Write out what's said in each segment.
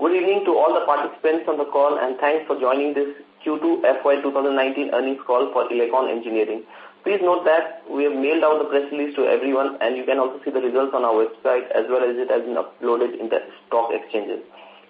Good evening to all the participants on the call and thanks for joining this Q2 FY 2019 earnings call for Elecon Engineering. Please note that we have mailed out the press release to everyone and you can also see the results on our website as well as it has been uploaded in the stock exchanges.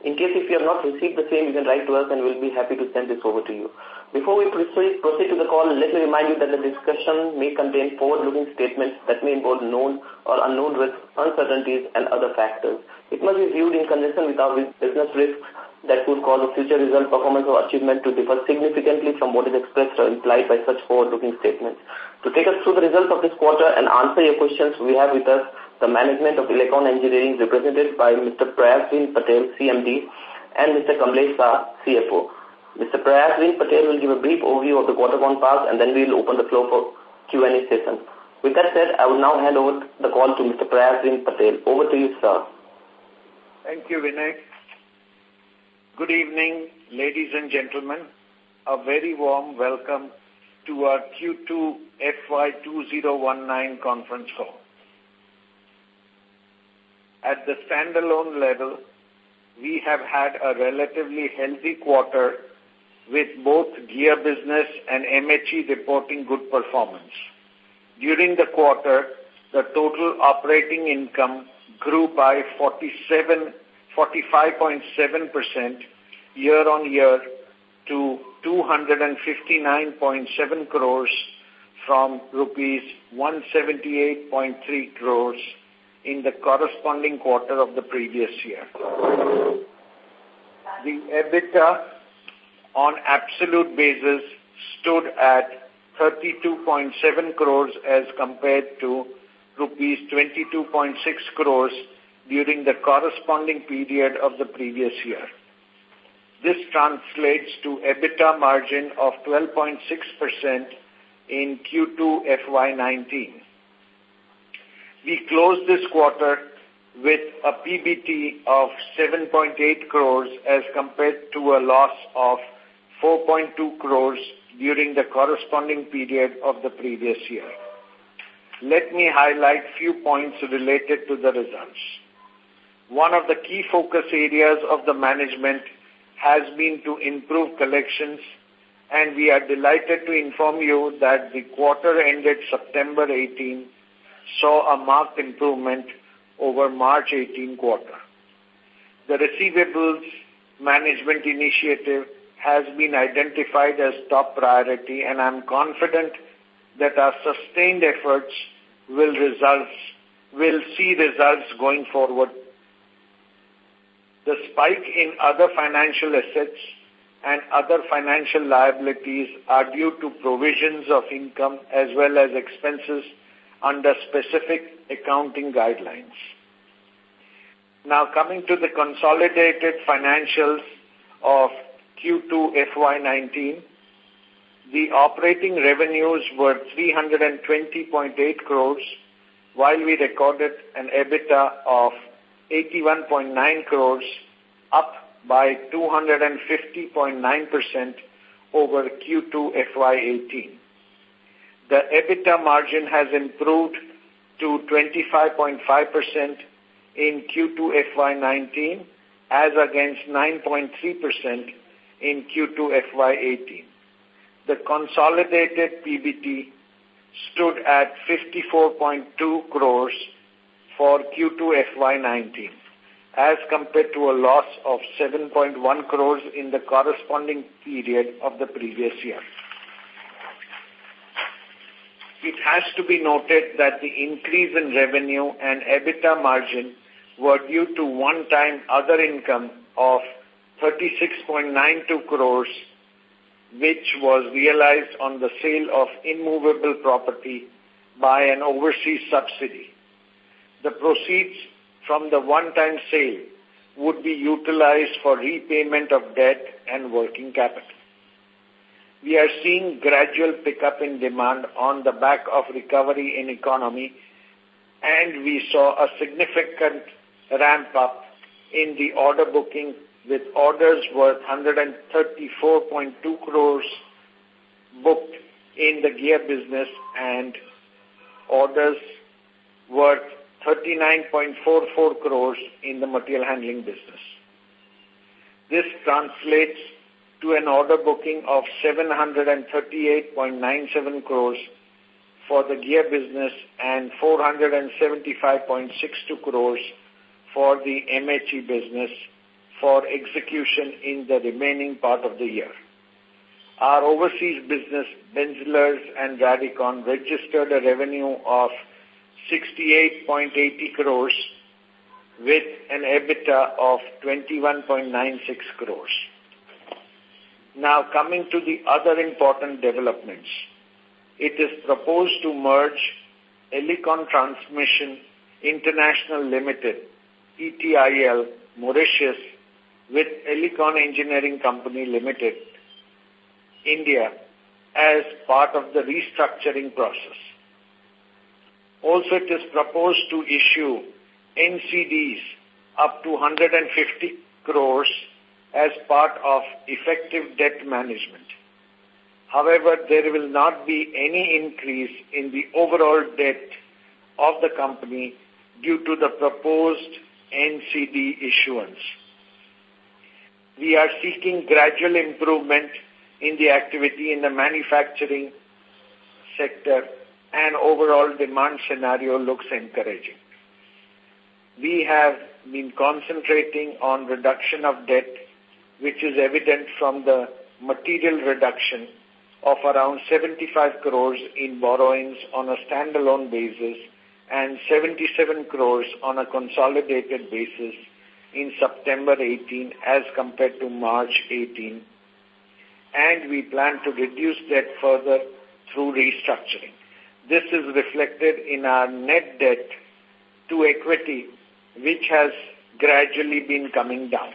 In case if you have not received the same, you can write to us and we'll be happy to send this over to you. Before we proceed, proceed to the call, let me remind you that the discussion may contain forward-looking statements that may involve known or unknown risks, uncertainties and other factors. It must be viewed in conjunction with our business risks that could cause the future result, performance or achievement to differ significantly from what is expressed or implied by such forward-looking statements. To take us through the results of this quarter and answer your questions, we have with us the management of Elecon Engineering represented by Mr. Prayasvin Patel, CMD, and Mr. Kamlesh Shah, CFO. Mr. Prayasvin Patel will give a brief overview of the quarter gone past and then we will open the floor for Q&A session. With that said, I will now hand over the call to Mr. Prayasvin Patel. Over to you, sir. Thank you, Vinay. Good evening, ladies and gentlemen. A very warm welcome to our Q2 FY 2019 conference call. At the standalone level, we have had a relatively healthy quarter with both gear business and MHE reporting good performance. During the quarter, the total operating income grew by 47 45.7% year-on-year to 259.7 crores from rupees 178.3 crores in the corresponding quarter of the previous year. The EBITDA on absolute basis stood at 32.7 crores as compared to rupees 22.6 crores during the corresponding period of the previous year. This translates to EBITDA margin of 12.6% in Q2 FY19. We closed this quarter with a PBT of 7.8 crores as compared to a loss of 4.2 crores during the corresponding period of the previous year. Let me highlight few points related to the results. One of the key focus areas of the management has been to improve collections and we are delighted to inform you that the quarter ended September 18 saw a marked improvement over March 18 quarter. The receivables management initiative has been identified as top priority and I'm confident that our sustained efforts will results will see results going forward the spike in other financial assets and other financial liabilities are due to provisions of income as well as expenses under specific accounting guidelines. Now coming to the consolidated financials of Q2 FY19, the operating revenues were 320.8 crores while we recorded an EBITDA of 81.9 crores, up by 250.9% over Q2 FY18. The EBITDA margin has improved to 25.5% in Q2 FY19 as against 9.3% in Q2 FY18. The consolidated PBT stood at 54.2 crores for Q2 FY19 as compared to a loss of 7.1 crores in the corresponding period of the previous year. It has to be noted that the increase in revenue and EBITDA margin were due to one-time other income of 36.92 crores which was realized on the sale of immovable property by an overseas subsidy. The proceeds from the one-time sale would be utilized for repayment of debt and working capital. We are seeing gradual pickup in demand on the back of recovery in economy and we saw a significant ramp up in the order booking with orders worth 134.2 crores booked in the gear business and orders worth 39.44 crores in the material handling business. This translates to an order booking of 738.97 crores for the gear business and 475.62 crores for the MHE business for execution in the remaining part of the year. Our overseas business, Benzlers and Radicon, registered a revenue of 68.80 crores with an EBITDA of 21.96 crores. Now coming to the other important developments. It is proposed to merge Elecon Transmission International Limited, ETIL, Mauritius, with Elecon Engineering Company Limited, India, as part of the restructuring process. Also, it is proposed to issue NCDs up to 150 crores as part of effective debt management. However, there will not be any increase in the overall debt of the company due to the proposed NCD issuance. We are seeking gradual improvement in the activity in the manufacturing sector and overall demand scenario looks encouraging. We have been concentrating on reduction of debt, which is evident from the material reduction of around 75 crores in borrowings on a standalone basis and 77 crores on a consolidated basis in September 18 as compared to March 18. And we plan to reduce debt further through restructuring. This is reflected in our net debt to equity, which has gradually been coming down.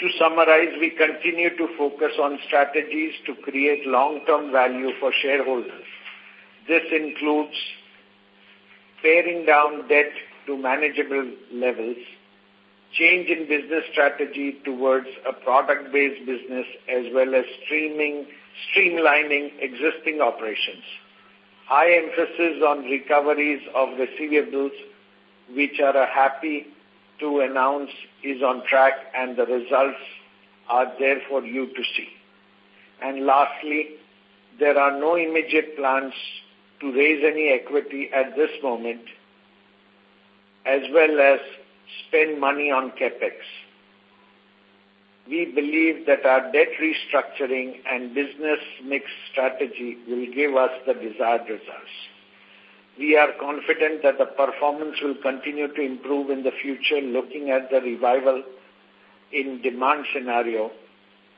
To summarize, we continue to focus on strategies to create long-term value for shareholders. This includes paring down debt to manageable levels, change in business strategy towards a product-based business as well as streaming, streamlining existing operations. High emphasis on recoveries of receivables, which are a happy to announce is on track and the results are there for you to see. And lastly, there are no immediate plans to raise any equity at this moment as well as spend money on capex. We believe that our debt restructuring and business mix strategy will give us the desired results. We are confident that the performance will continue to improve in the future looking at the revival in demand scenario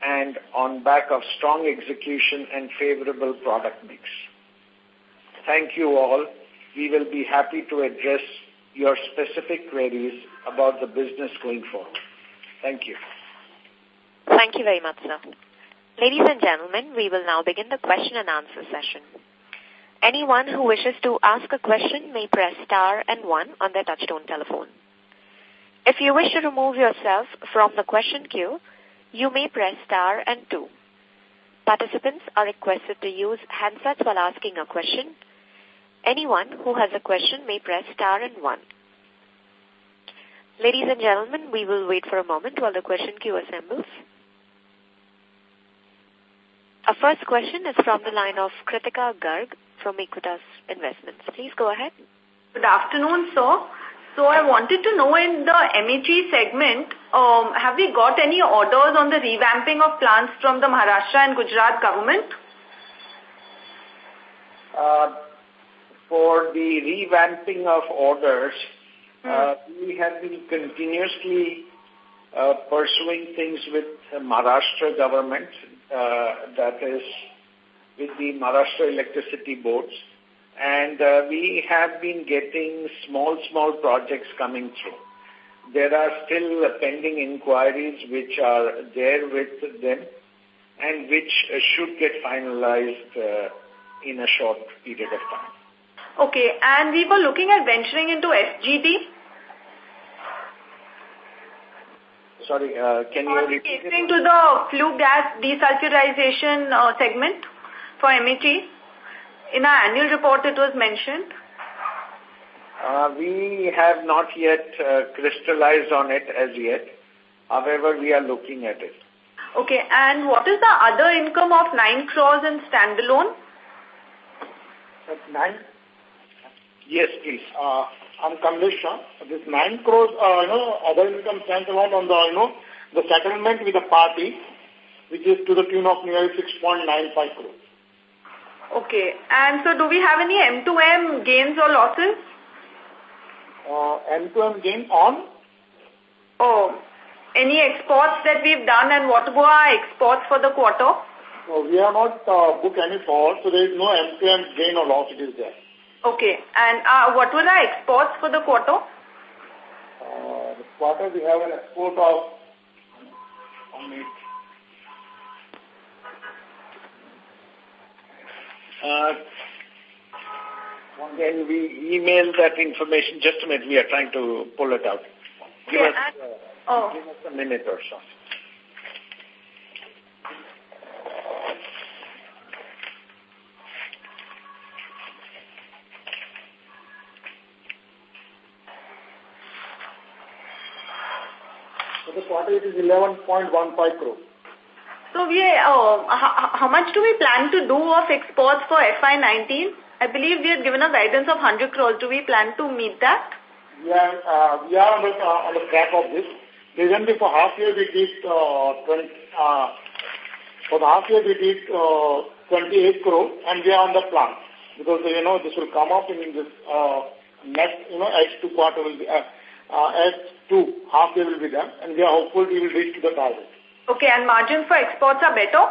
and on back of strong execution and favorable product mix. Thank you all. We will be happy to address your specific queries about the business going forward. Thank you. Thank you very much, sir. Ladies and gentlemen, we will now begin the question and answer session. Anyone who wishes to ask a question may press star and one on their touchtone telephone. If you wish to remove yourself from the question queue, you may press star and two. Participants are requested to use handsets while asking a question Anyone who has a question may press star and one. Ladies and gentlemen, we will wait for a moment while the question queue assembles. Our first question is from the line of Kritika Garg from Equitas Investments. Please go ahead. Good afternoon, sir. So I wanted to know in the MHE segment, um, have we got any orders on the revamping of plants from the Maharashtra and Gujarat government? Uh, for the revamping of orders, mm. uh, we have been continuously uh, pursuing things with the Maharashtra government, uh, that is with the Maharashtra electricity boards. And uh, we have been getting small, small projects coming through. There are still pending inquiries which are there with them and which uh, should get finalized uh, in a short period of time. Okay, and we were looking at venturing into FGD. Sorry, uh, can you repeat it? to the flue gas desulfurization uh, segment for MHE. In our annual report, it was mentioned. Uh, we have not yet uh, crystallized on it as yet. However, we are looking at it. Okay, and what is the other income of 9 crores in standalone? That's 9? Yes, please. Uh, I'm Kamlesh Shah. This 9 crores, uh, you know, other income standalone on the, you know, the settlement with the party, which is to the tune of nearly 6.95 crores. Okay, and so do we have any M2M gains or losses? Uh, M2M gain on? Oh, any exports that we've done and what were our exports for the quarter? No, we have not uh, booked any forward, so there is no M2M gain or loss it is there. Okay, and uh, what were our exports for the quarter? Uh, this quarter we have an export of uh, when we email that information, just a minute, we are trying to pull it out. Give, yeah, us, uh, oh. give us a minute or so. For the quarter it is 11.15 crore. So we, uh, how, how much do we plan to do of exports for FY19? I believe we had given a guidance of 100 crores. Do we plan to meet that? We are, uh, we are on the, uh, on the track of this. Recently for half year we did, uh, 20, uh, for the half year we did, uh, 28 crore and we are on the plan. Because, you know, this will come up in this, uh, next, you know, H2 quarter will be, uh, uh, H2 half year will be done and we are hopeful we will reach to the target. Okay, and margins for exports are better?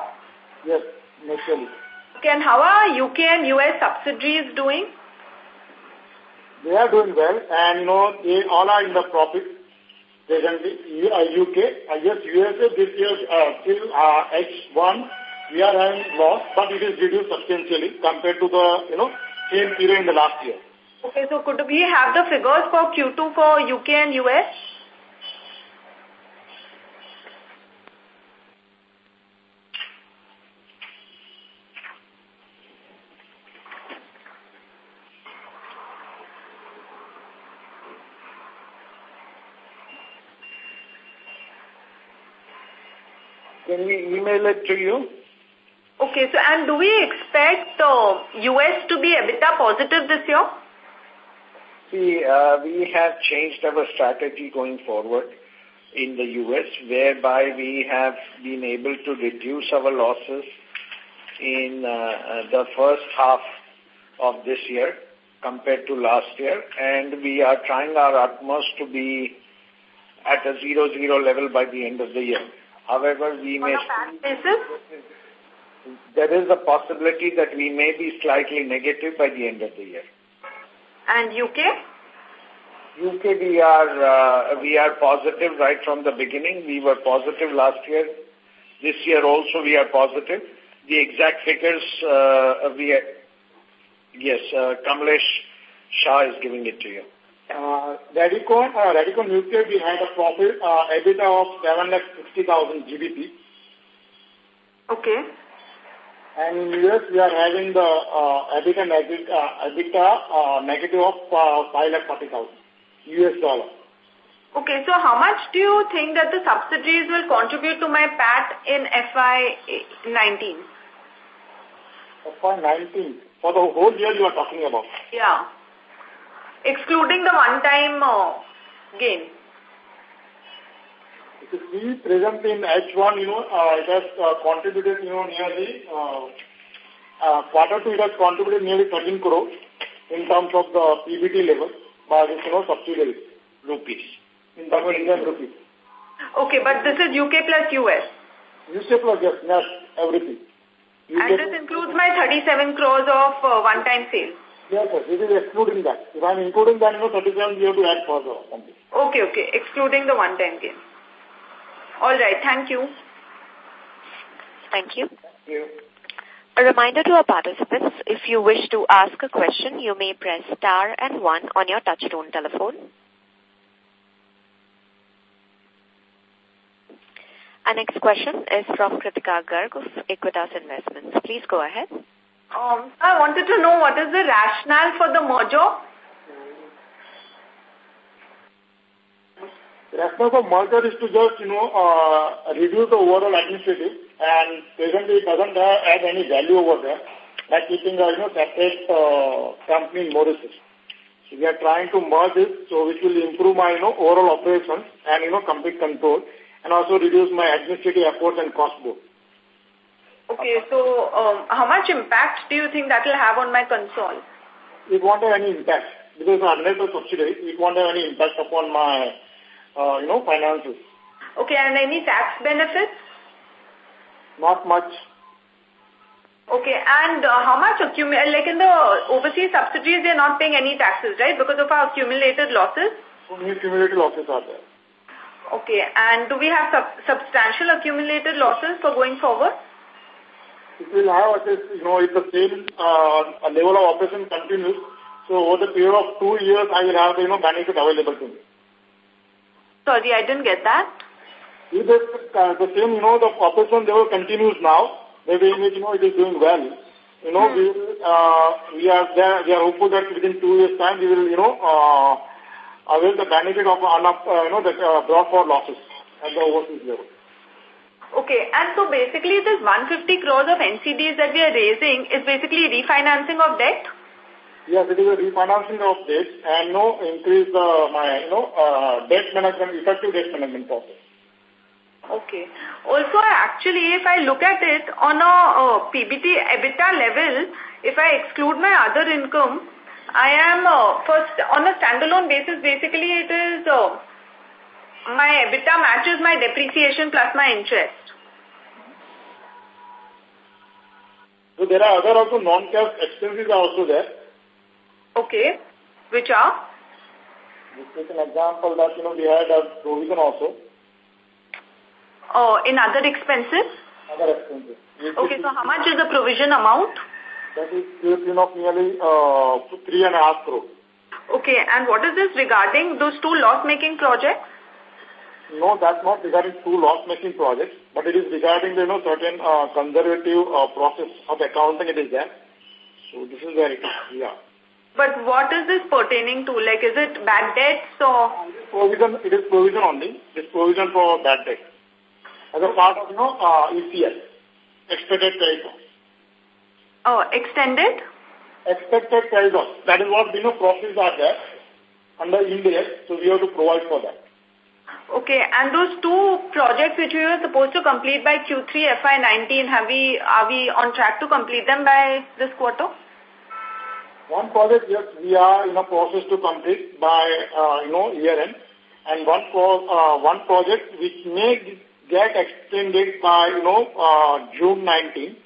Yes, naturally. Okay, and how are UK and US subsidiaries doing? They are doing well and, you know, they all are in the profit. Presently, uh, UK, uh, yes, USA this year, uh, till uh, H1, we are having loss, but it is reduced substantially compared to the, you know, same period in the last year. Okay, so could we have the figures for Q2 for UK and US? Can we email it to you? Okay, so and do we expect uh, US to be EBITDA positive this year? See, uh, we have changed our strategy going forward in the U.S., whereby we have been able to reduce our losses in uh, the first half of this year compared to last year, and we are trying our utmost to be at a zero-zero level by the end of the year. However, we may... a PAT basis? There is a possibility that we may be slightly negative by the end of the year. And UK? UK, we are uh, we are positive right from the beginning. We were positive last year. This year also we are positive. The exact figures uh, we are, yes, uh, Kamlesh Shah is giving it to you. Uh, Radicon, uh, Radicon UK, we had a profit, uh, EBITDA of 760,000 GBP. Okay. And in US, we are having the uh, EBITDA, neg uh, EBITDA uh, negative of uh, 540,000 US dollar. Okay, so how much do you think that the subsidiaries will contribute to my PAT in FY19? For 19, for the whole year you are talking about. Yeah. Excluding the one-time uh, gain. If you see present in H1, you know, uh, it has uh, contributed, you know, nearly, uh, uh, quarter two, it has contributed nearly 13 crore in terms of the PBT level by this, you know, subsidiaries. Rupees. In the Indian rupees. Okay, but this is UK plus US. Newspaper, yes, net, everything. You And this includes my 37 crores of uh, one-time sales. Yes, sir, this is excluding that. If I'm including that, you know, 37, you have to add further something. Okay, okay, excluding the one-time gain. All right, thank you. Thank you. Thank you. A reminder to our participants, if you wish to ask a question, you may press star and one on your touchtone telephone. Our next question is from Kritika Garg of Equitas Investments. Please go ahead. Um, I wanted to know what is the rationale for the merger? The rationale for merger is to just, you know, uh, reduce the overall administrative and presently it doesn't uh, add any value over there by keeping a, you know, separate uh, company in Mauritius. So we are trying to merge it, so it will improve my, you know, overall operations and, you know, complete control and also reduce my administrative efforts and cost both. Okay, so um, how much impact do you think that will have on my console? It won't have any impact because unless a subsidiary, it won't have any impact upon my, uh, you know, finances. Okay, and any tax benefits? Not much. Okay, and uh, how much accumulate, like in the overseas subsidiaries, they're not paying any taxes, right, because of our accumulated losses? Only accumulated losses are there. Okay, and do we have sub substantial accumulated losses for going forward? It will have, at least, you know, if the same uh, level of operation continues, so over the period of two years, I will have, you know, benefit available to me. Sorry, I didn't get that. If the, uh, the same, you know, the operation level continues now, maybe in which, you know, it is doing well. You know, hmm. we, uh, we are there, we are hopeful that within two years' time, we will, you know, uh, avail the benefit of, uh, you know, the uh, brought for losses at the overseas level. Okay, and so basically this 150 crores of NCDs that we are raising is basically refinancing of debt? Yes, it is a refinancing of debt and no increase the, my, you know, uh, debt management, effective debt management process. Okay. Also, actually, if I look at it on a uh, PBT EBITDA level, if I exclude my other income, I am uh, first on a standalone basis. Basically, it is uh, my EBITDA matches my depreciation plus my interest. So there are other also non-cash expenses are also there. Okay. Which are? Let's take an example that, you know, we had a provision also. Oh, in other expenses? Other expenses. Okay, so how much is the provision amount? That is you know, nearly uh, three and a half crore. Okay, and what is this regarding those two loss-making projects? No, that's not regarding two loss-making projects, but it is regarding, you know, certain uh, conservative uh, process of accounting it is there. So this is where it is, yeah. But what is this pertaining to? Like, is it bad debts or? Provision, it is provision only. It is provision for bad debt. As a part of, you know, uh, ECL, expected credit loss. Oh, extended? Expected credit loss. That is what, you know, profits are there under India, so we have to provide for that. Okay, and those two projects which we were supposed to complete by Q3 FY19, have we, are we on track to complete them by this quarter? One project, yes, we are in a process to complete by, uh, you know, year end. And one, pro, uh, one project which may get extended by, you know, uh, June 19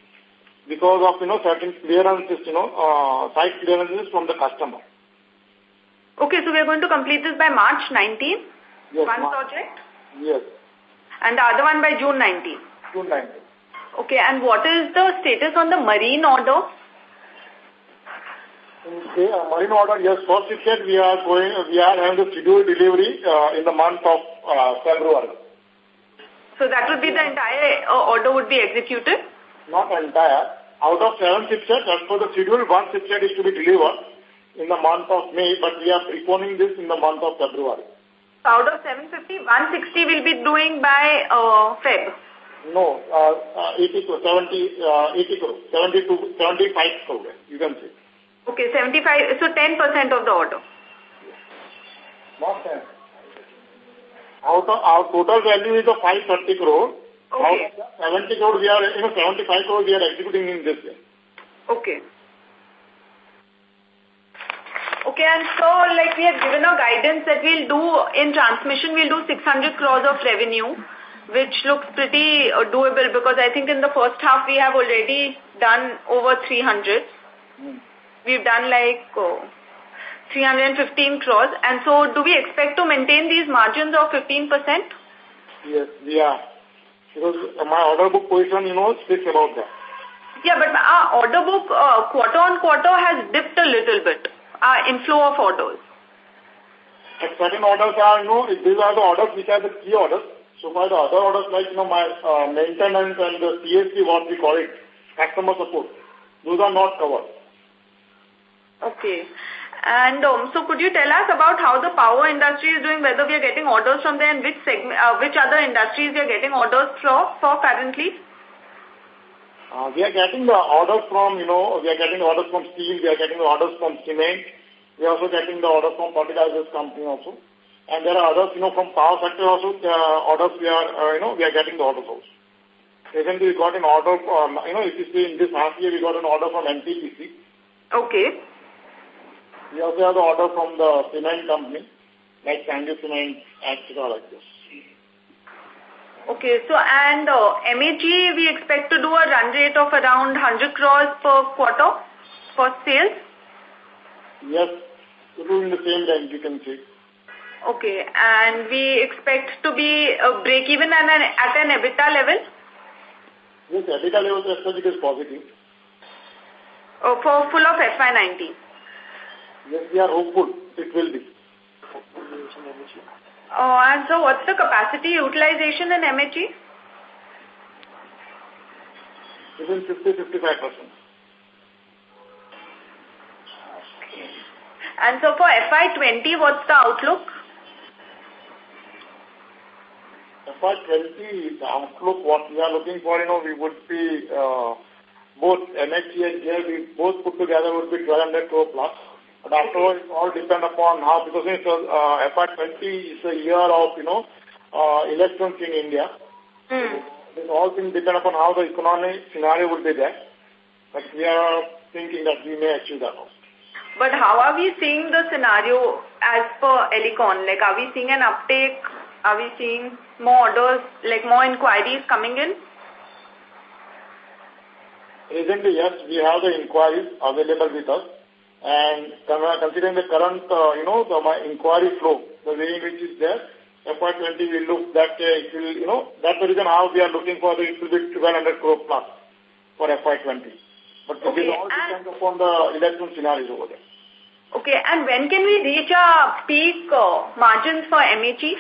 because of, you know, certain clearances, you know, uh, site clearances from the customer. Okay, so we are going to complete this by March 19? Yes, one project? Yes. And the other one by June 19? June 19. Okay, and what is the status on the marine order? Okay, uh, marine order, yes, first you said we are going, we are having the scheduled delivery uh, in the month of uh, February. So that would be the entire uh, order would be executed? Not entire. Out of seven shipsets, as per the schedule, one shipset is to be delivered in the month of May, but we are preponing this in the month of February out of 750, 160 will be doing by uh, Feb? No, uh, uh, 80 crore, 70, uh, 80 crore, 72, 75 crore, you can say. Okay, 75, so 10% of the order. Not 10. Out of, our total value is of 530 crore. Okay. Out 70 crore we are, you know, 75 crore we are executing in this year. Okay. Okay, and so like we have given a guidance that we'll do in transmission, we'll do 600 crores of revenue, which looks pretty uh, doable because I think in the first half we have already done over 300. Mm. We've done like uh, 315 crores. And so do we expect to maintain these margins of 15%? Yes, are. Because my order book position, you know, speaks about that. Yeah, but our order book uh, quarter on quarter has dipped a little bit uh, inflow of orders? Certain orders are, you know, these are the orders which are the key orders. So for the other orders like, you know, my uh, maintenance and the CSC, what we call it, customer support, those are not covered. Okay. And um, so could you tell us about how the power industry is doing, whether we are getting orders from there and which segment, uh, which other industries we are getting orders for, for currently? Uh, we are getting the orders from, you know, we are getting the orders from steel, we are getting the orders from cement, we are also getting the orders from fertilizers company also. And there are others, you know, from power sector also, uh, orders we are, uh, you know, we are getting the orders also. Recently we got an order, from, you know, if you see in this half year, we got an order from NTPC. Okay. We also have the order from the cement company, like Sanghi Cement, etc. like this. Okay, so and uh, MAG, we expect to do a run rate of around 100 crores per quarter for sales? Yes, in the same range, you can see. Okay, and we expect to be uh, break even at an, at an EBITDA level? Yes, EBITDA level is positive. Uh, for full of FY19? Yes, we are hopeful it will be. Oh, and so what's the capacity utilization in MHE? Within 50-55%. And so for FY20, what's the outlook? FY20, the outlook, what we are looking for, you know, we would be, uh, both MHE and JLB, both put together would be 1200 crore plus. But after all, it all depend upon how, because it's, uh, FY20 is a year of, you know, uh, elections in India. Hmm. So, all things depend upon how the economic scenario will be there. But we are thinking that we may achieve that also. But how are we seeing the scenario as per Elecon? Like, are we seeing an uptake? Are we seeing more orders, like more inquiries coming in? Recently, yes, we have the inquiries available with us. And considering the current, uh, you know, the my inquiry flow, the way in which is there, FY20 will look that uh, it will, you know, that's the reason how we are looking for the, it will be 1200 crore plus for FY20. But okay, it all depends upon the election scenarios over there. Okay, and when can we reach our peak uh, margins for MHE?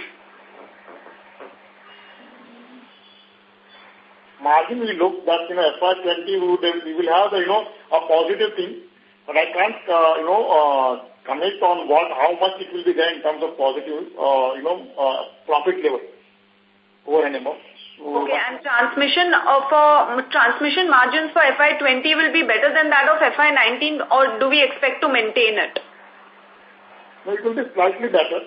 Margin we look that, you know, FY20 we, would, we will have the, you know, a positive thing but I can't, uh, you know, uh, commit on what, how much it will be there in terms of positive, uh, you know, uh, profit level over and above. Okay, and transmission of uh, transmission margins for FY20 will be better than that of FY19 or do we expect to maintain it? No, it will be slightly better.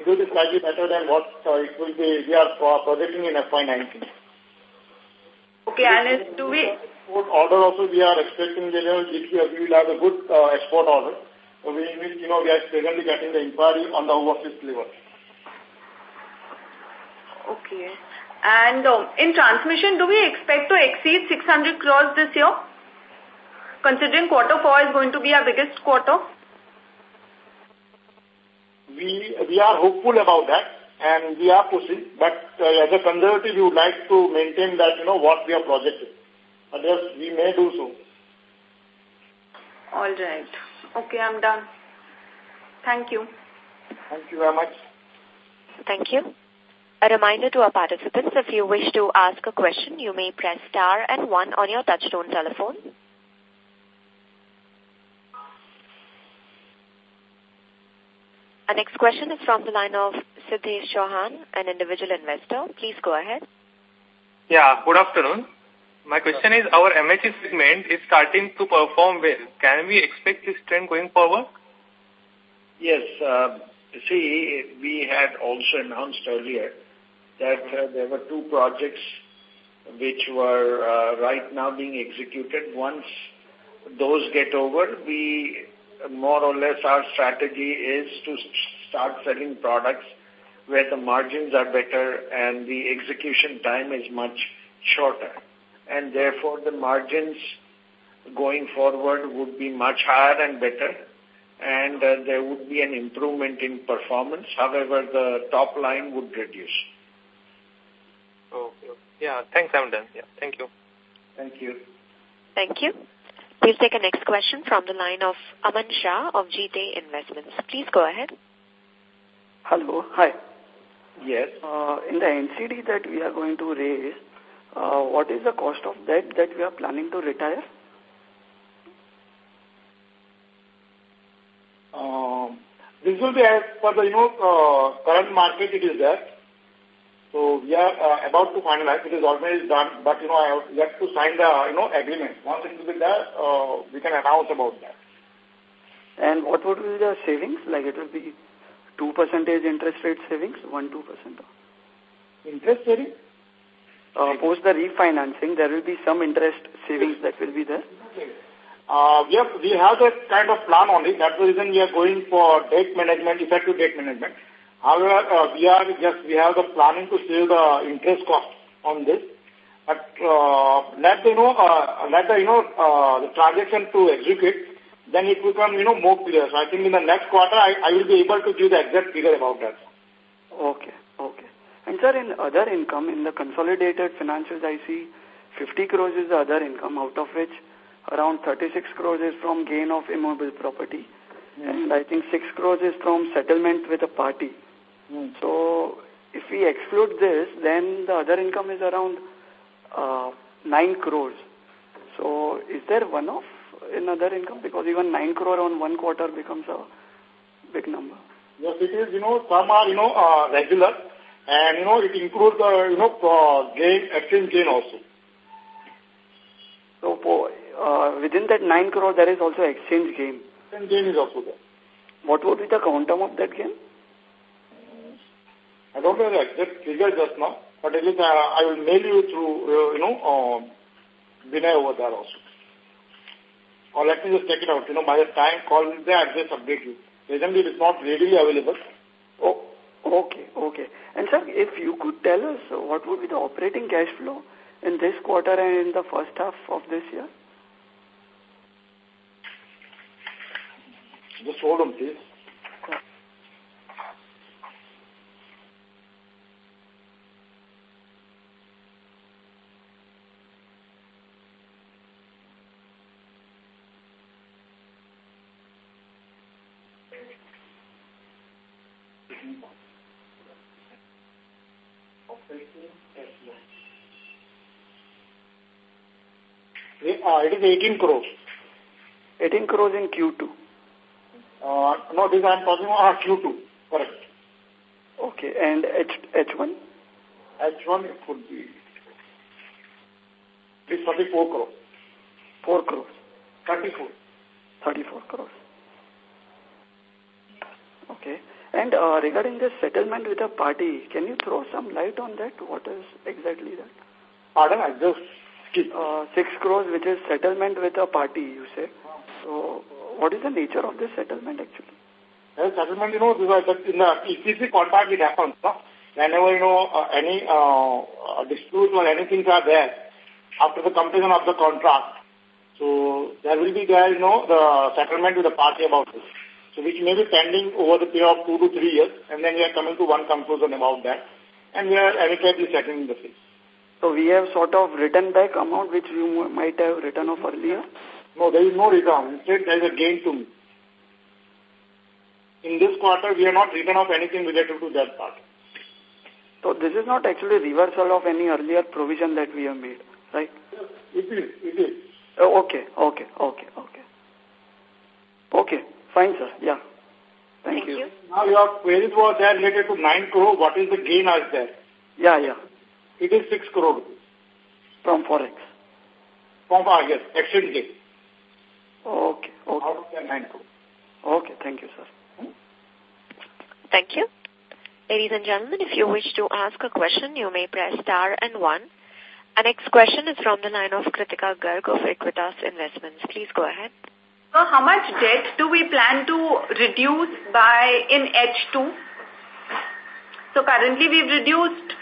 It will be slightly better than what uh, it will be, we are projecting in FY19. Okay, and do we export order also we are expecting you know, we will have a good uh, export order. So we, you know, we are presently getting the inquiry on the overseas level. Okay. And um, in transmission, do we expect to exceed 600 crores this year? Considering quarter four is going to be our biggest quarter? We, we are hopeful about that and we are pushing, but uh, as a conservative, we would like to maintain that, you know, what we are projecting. But yes, we may do so. All right. Okay, I'm done. Thank you. Thank you very much. Thank you. A reminder to our participants, if you wish to ask a question, you may press star and one on your touchtone telephone. Our next question is from the line of Siddhesh Chauhan, an individual investor. Please go ahead. Yeah, good afternoon. My question is, our MHE segment is starting to perform well. Can we expect this trend going forward? Yes. Uh, see, we had also announced earlier that uh, there were two projects which were uh, right now being executed. Once those get over, we more or less our strategy is to start selling products where the margins are better and the execution time is much shorter and therefore the margins going forward would be much higher and better and uh, there would be an improvement in performance. However, the top line would reduce. Okay. Yeah, thanks, I'm done. Yeah, thank you. Thank you. Thank you. We'll take a next question from the line of Aman Shah of GT Investments. Please go ahead. Hello. Hi. Yes. Uh, in the NCD that we are going to raise, uh, what is the cost of debt that we are planning to retire? Um, this will be as per the, you know, uh, current market it is there. So we are uh, about to finalize. It is already done, but, you know, I have yet to sign the, you know, agreement. Once it will be there, uh, we can announce about that. And what would be the savings? Like it will be 2 percentage interest rate savings, 1 2 percent. Interest saving? Uh, post the refinancing, there will be some interest savings that will be there. Uh, we, have, we have that kind of plan only. That's the reason we are going for debt management, effective debt management. However, uh, we are just we have the planning to save the interest cost on this. But uh, let the, you know, uh, let the you know uh, the transaction to execute then it will become, you know, more clear. So I think in the next quarter, I, I will be able to give the exact figure about that. Okay, okay. And sir, in other income, in the consolidated financials, I see 50 crores is the other income, out of which around 36 crores is from gain of immobile property. Mm. And I think 6 crores is from settlement with a party. Mm. So, if we exclude this, then the other income is around uh, 9 crores. So, is there one-off in other income? Because even 9 crore on one quarter becomes a big number. Yes, it is, you know, some are, you know, uh, regular and, you know, it includes, uh, you know, uh, gain, exchange gain also. So, uh, within that 9 crore, there is also exchange gain. Exchange gain is also there. What would be the quantum of that gain? I don't know the exact figure just now, but it is, uh, I will mail you through, uh, you know, uh, Vinay over there also. Or let me just check it out. You know, by the time call will be, I'll just update you. Presently, it is not readily available. Oh, okay, okay. And sir, if you could tell us what would be the operating cash flow in this quarter and in the first half of this year? Just hold on, please. Uh, it is 18 crores. 18 crores in Q2? Uh, no, this I am talking about Q2. Correct. Okay, and H, H1? H1 it would be it is 34 crores. 4 crores? 34. 34 crores. Okay. And uh, regarding the settlement with a party, can you throw some light on that? What is exactly that? Pardon, I just uh, 6 crores, which is settlement with a party, you say. So, what is the nature of this settlement actually? Well, settlement, you know, in the EPC contract it happens, no? Whenever, you know, uh, any uh, disputes or anything are there after the completion of the contract, so there will be there, you know, the settlement with the party about this. So which may be pending over the period of two to three years, and then we are coming to one conclusion about that, and we are amicably settling the case. So we have sort of written back amount which you might have written off earlier? No, there is no return. Instead, there is a gain to me. In this quarter, we have not written off anything related to that part. So this is not actually reversal of any earlier provision that we have made, right? Yes, it is. It is. Oh, okay, okay, okay, okay. Okay, fine, sir. Yeah. Thank, Thank you. you. Now your queries were there related to 9 crore. What is the gain as there? Yeah, yeah. It is 6 crore rupees. From Forex? From, uh, yes, exchange gain. Okay, okay. Out of the 9 crore. Okay, thank you, sir. Thank you. Ladies and gentlemen, if you wish to ask a question, you may press star and one. Our next question is from the line of Kritika Garg of Equitas Investments. Please go ahead. So how much debt do we plan to reduce by in H2? So currently we've reduced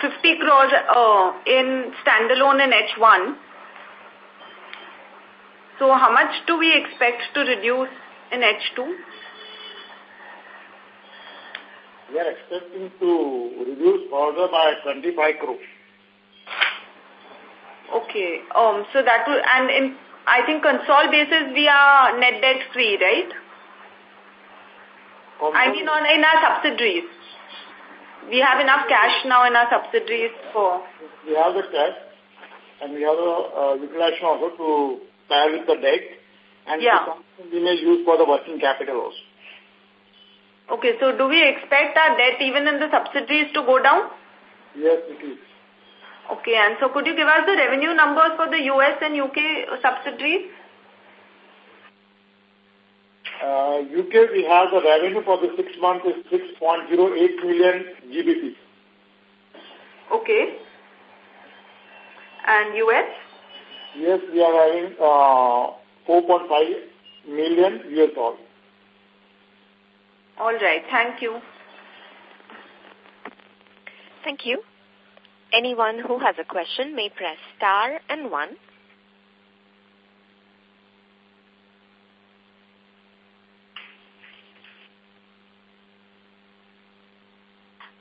50 crores uh, in standalone in H1. So how much do we expect to reduce in H2? We are expecting to reduce further by 25 crores. Okay. Um. So that will, and in, I think console basis we are net debt free, right? I mean on in our subsidiaries. We have enough cash now in our subsidiaries for... We have the cash and we have a uh, utilization also to pay with the debt and yeah. we may use for the working capital also. Okay, so do we expect our debt even in the subsidiaries to go down? Yes, it is. Okay, and so could you give us the revenue numbers for the US and UK subsidiaries? Uh, UK, we have the revenue for the six months is 6.08 million GBP. Okay. And US? Yes, we are having uh, 4.5 million US dollars. All right, thank you. Thank you. Anyone who has a question may press star and one.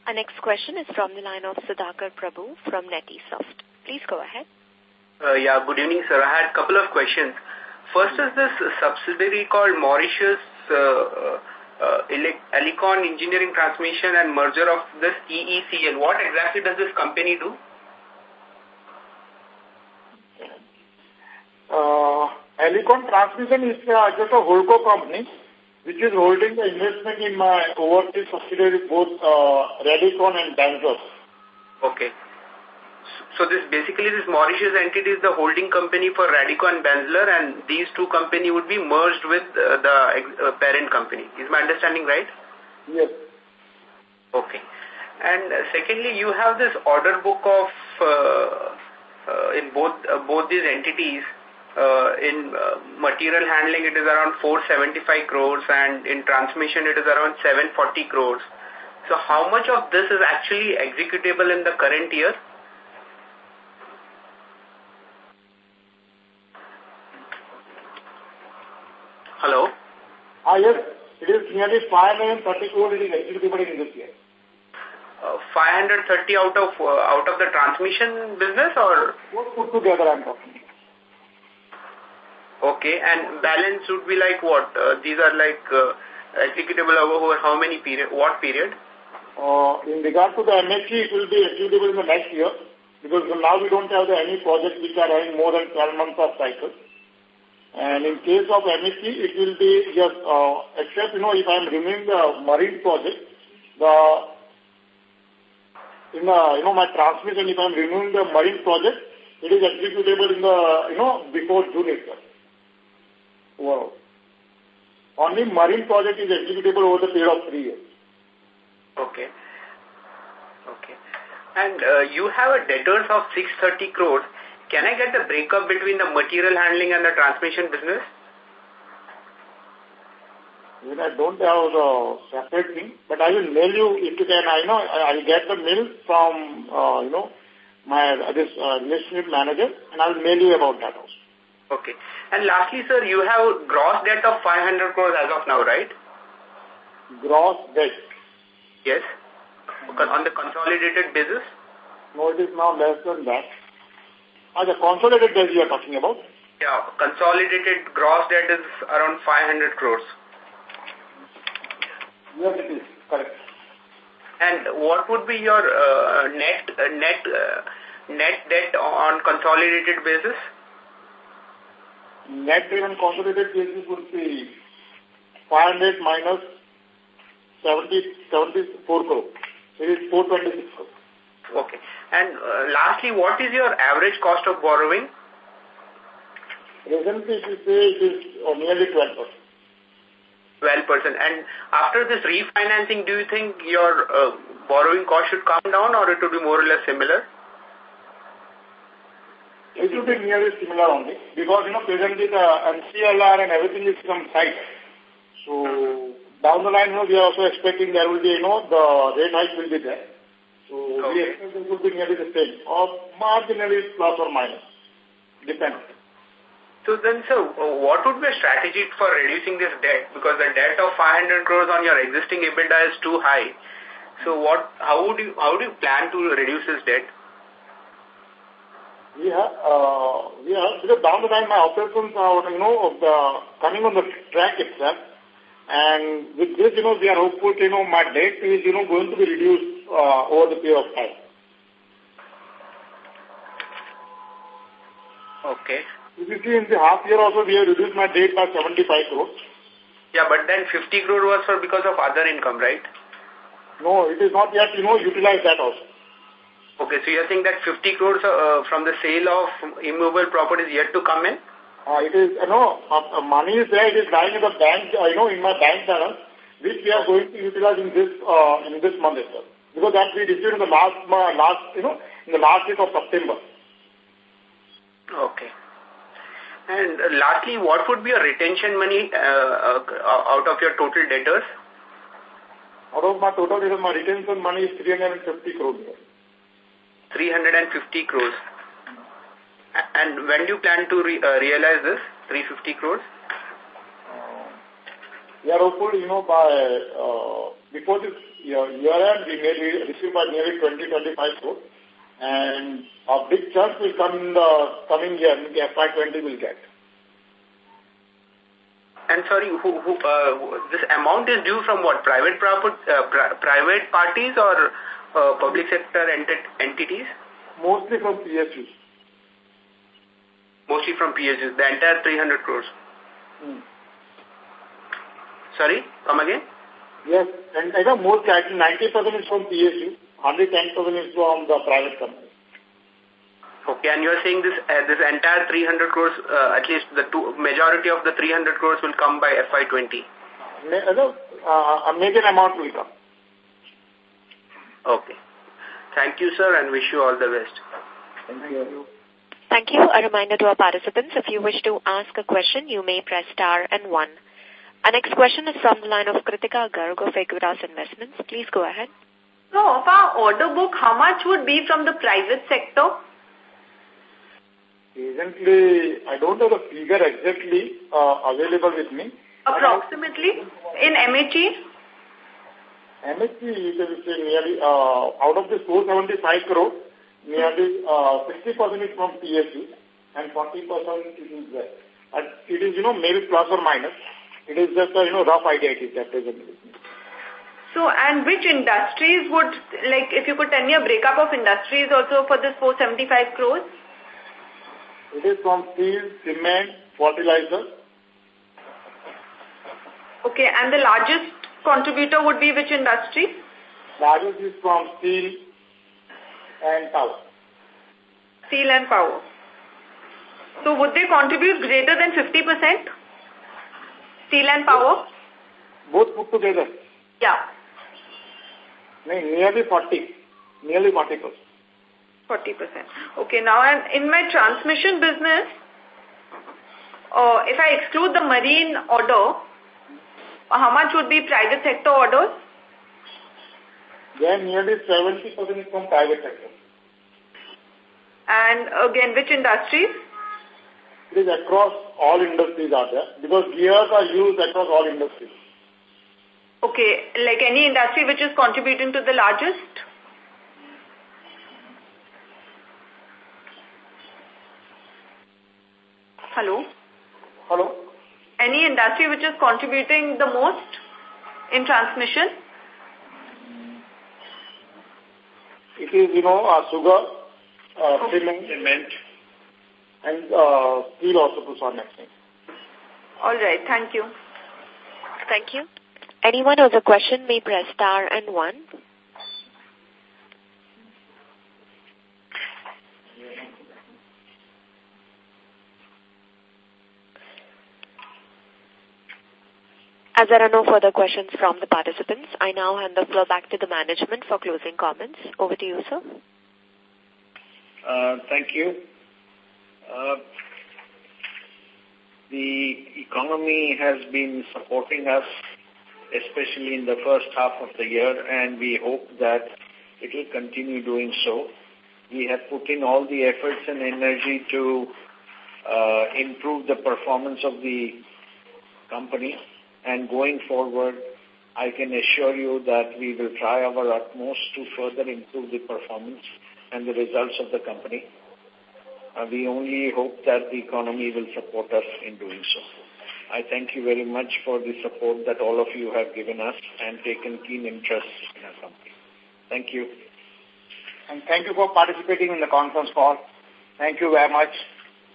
Our next question is from the line of Sudhakar Prabhu from Netisoft. Please go ahead. Uh, yeah, good evening, sir. I had a couple of questions. First is this subsidiary called Mauritius uh, uh, Elecon Engineering Transmission and merger of this EECL. What exactly does this company do? Uh, Elecon Transmission is uh, just a Holco company which is holding the investment in my overseas subsidiary, both uh, Radicon and Benzlers. Okay. So this basically this Mauritius entity is the holding company for Radicon and Benzler and these two company would be merged with uh, the uh, parent company. Is my understanding right? Yes. Okay. And uh, secondly, you have this order book of uh, uh, in both uh, both these entities in uh, material handling, it is around 475 crores and in transmission, it is around 740 crores. So how much of this is actually executable in the current year? Hello? Ah, yes. It is nearly 530 crores it is executable in this year. Uh, 530 out of uh, out of the transmission business or? Both put together I'm talking. Okay, and balance would be like what? Uh, these are like uh, executable over how many period? What period? Uh, in regard to the MHE, it will be executable in the next year because now we don't have any projects which are having more than 12 months of cycle. And in case of MHE, it will be just, except, you know, if I'm removing the marine project, the, in the, you know, my transmission, if I'm removing the marine project, it is executable in the, you know, before June itself. Wow. Only marine project is executable over the period of three years. Okay. Okay. And uh, you have a debtors of 630 crores. Can I get the breakup between the material handling and the transmission business? Even I don't have the separate thing, but I will mail you if you can. I know I'll get the mail from, uh, you know, my uh, this uh, relationship manager, and I'll mail you about that also. Okay. And lastly, sir, you have gross debt of 500 crores as of now, right? Gross debt. Yes. On the consolidated basis? No, it is now less than that. Ah, the consolidated debt you are talking about? Yeah, consolidated gross debt is around 500 crores. Yes, it is. Correct. And what would be your uh, net uh, net uh, net debt on consolidated basis? Net on consolidated basis would be 500 minus 70, 74 crore. It is 426 crore. Okay. And uh, lastly, what is your average cost of borrowing? Presently, if you say it is uh, nearly 12 percent. 12%. And after this refinancing, do you think your uh, borrowing cost should come down or it would be more or less similar? It will be nearly similar only because, you know, presently the MCLR and everything is some side. So, down the line, you know, we are also expecting there will be, you know, the rate hike will be there. So, okay. we expect it will be nearly the same or marginally plus or minus. Depends. So then, sir, what would be a strategy for reducing this debt? Because the debt of 500 crores on your existing EBITDA is too high. So what? How would you how do you plan to reduce this debt? We have, uh, we have, because down the line my operations are, you know, of the, coming on the track itself. And with this, you know, we are hopeful, you know, my debt is, you know, going to be reduced uh, over the period of time. Okay. If you see in the half year also, we have reduced my debt by 75 crores. Yeah, but then 50 crore was for because of other income, right? No, it is not yet, you know, utilized that also. Okay, so you're saying that 50 crores uh, from the sale of immovable property is yet to come in? Uh, it is, you know, uh, uh, money is there, it is lying in the bank, uh, you know, in my bank balance, which we are going to utilize in this, uh, in this month itself. Because that we received in the last, uh, last, you know, in the last week of September. Okay. And uh, lastly, what would be your retention money uh, uh, out of your total debtors? Out of my total debtors, my retention money is 350 crores. 350 crores. And when do you plan to re uh, realize this, 350 crores? Uh, we are hopeful, you know, by uh, before this year, year end, we may receive by nearly 20-25 crores and a big chunk will come in the coming year, FY20 will get. And sorry, who, who, uh, this amount is due from what? Private uh, pri private parties or uh, public sector ent entities? Mostly from PSUs. Mostly from PSUs, the entire 300 crores. Hmm. Sorry, come again? Yes, and I know most actually 90% is from PSU, only 10% is from the private company. Okay, and you're saying this uh, this entire 300 crores, uh, at least the two, majority of the 300 crores will come by FY20? No, uh, a major amount will come. Okay. Thank you, sir, and wish you all the best. Thank you. Thank you. A reminder to our participants, if you wish to ask a question, you may press star and one. Our next question is from the line of Kritika Garg of Equitas Investments. Please go ahead. So, of our order book, how much would be from the private sector? Presently, I don't have the figure exactly uh, available with me. Approximately? In MHE? MHE, you can say nearly, uh, out of the 475 crore, nearly uh, 60% is from PSU and 40% is there. And it is, you know, maybe plus or minus. It is just a, you know, rough idea it is represented. So, and which industries would, like, if you could tell me a breakup of industries also for this 475 crores? It is from steel, cement, fertilizer. Okay, and the largest contributor would be which industry? Largest is from steel and power. Steel and power. So would they contribute greater than 50%? Steel and power? Both put together? Yeah. No, nearly 40. Nearly 40%. 40%. Okay, now in my transmission business, uh, if I exclude the marine order, how much would be private sector orders? Then nearly 70% is from private sector. And again, which industries? It is across all industries are there because gears are used across all industries. Okay, like any industry which is contributing to the largest? Hello? Hello? Any industry which is contributing the most in transmission? It is, you know, uh, sugar, uh, okay. cement, cement, and uh, steel also to some extent. All right, thank you. Thank you. Anyone who has a question may press star and one. As there are no further questions from the participants, I now hand the floor back to the management for closing comments. Over to you, sir. Uh, thank you. Uh, the economy has been supporting us, especially in the first half of the year, and we hope that it will continue doing so. We have put in all the efforts and energy to uh, improve the performance of the company and going forward, I can assure you that we will try our utmost to further improve the performance and the results of the company. Uh, we only hope that the economy will support us in doing so. I thank you very much for the support that all of you have given us and taken keen interest in our company. Thank you. And thank you for participating in the conference call. Thank you very much.